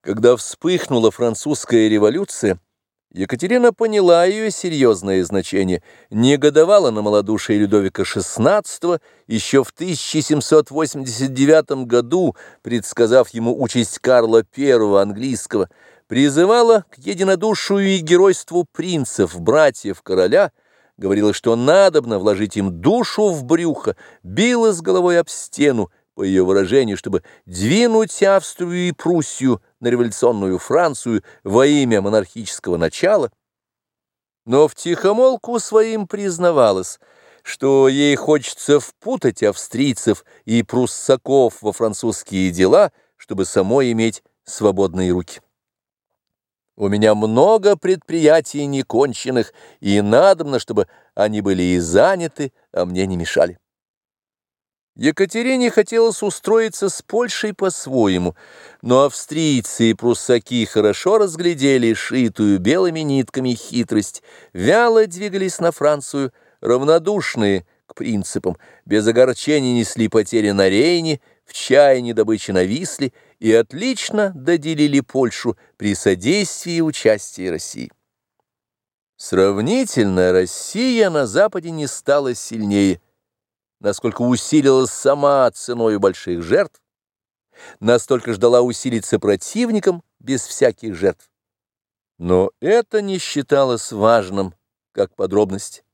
Когда вспыхнула французская революция, Екатерина поняла ее серьезное значение, негодовала на малодушие Людовика XVI еще в 1789 году, предсказав ему участь Карла I английского, призывала к единодушию и геройству принцев, братьев короля, говорила, что надобно вложить им душу в брюхо, била с головой об стену, по ее выражению, чтобы двинуть Австрию и Пруссию на революционную Францию во имя монархического начала, но в тихомолку своим признавалась, что ей хочется впутать австрийцев и пруссаков во французские дела, чтобы самой иметь свободные руки. У меня много предприятий неконченных, и надобно, чтобы они были и заняты, а мне не мешали. Екатерине хотелось устроиться с Польшей по-своему, но австрийцы и пруссаки хорошо разглядели шитую белыми нитками хитрость, вяло двигались на Францию, равнодушные к принципам, без огорчения несли потери на Рейне, в чаянии добычи на Висле и отлично доделили Польшу при содействии и участии России. Сравнительно Россия на Западе не стала сильнее – насколько усилилась сама ценой больших жертв, настолько ждала усилиться противником без всяких жертв. Но это не считалось важным, как подробность.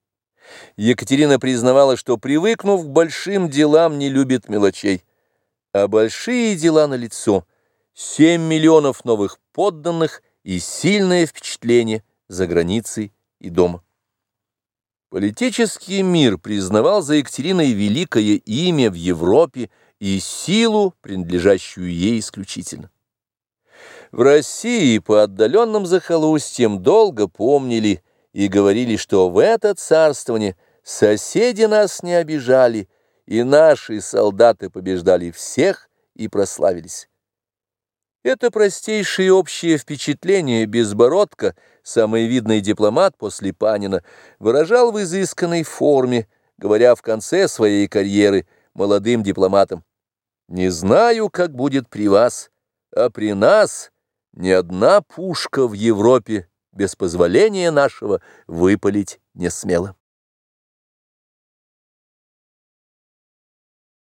Екатерина признавала, что, привыкнув к большим делам, не любит мелочей, а большие дела налицо, 7 миллионов новых подданных и сильное впечатление за границей и дома. Политический мир признавал за Екатериной великое имя в Европе и силу, принадлежащую ей исключительно. В России по отдаленным захолустьям долго помнили и говорили, что в это царствование соседи нас не обижали, и наши солдаты побеждали всех и прославились. Это простейшее общее впечатление Безбородко, самый видный дипломат после Панина, выражал в изысканной форме, говоря в конце своей карьеры молодым дипломатам. «Не знаю, как будет при вас, а при нас ни одна пушка в Европе без позволения нашего выпалить не смела».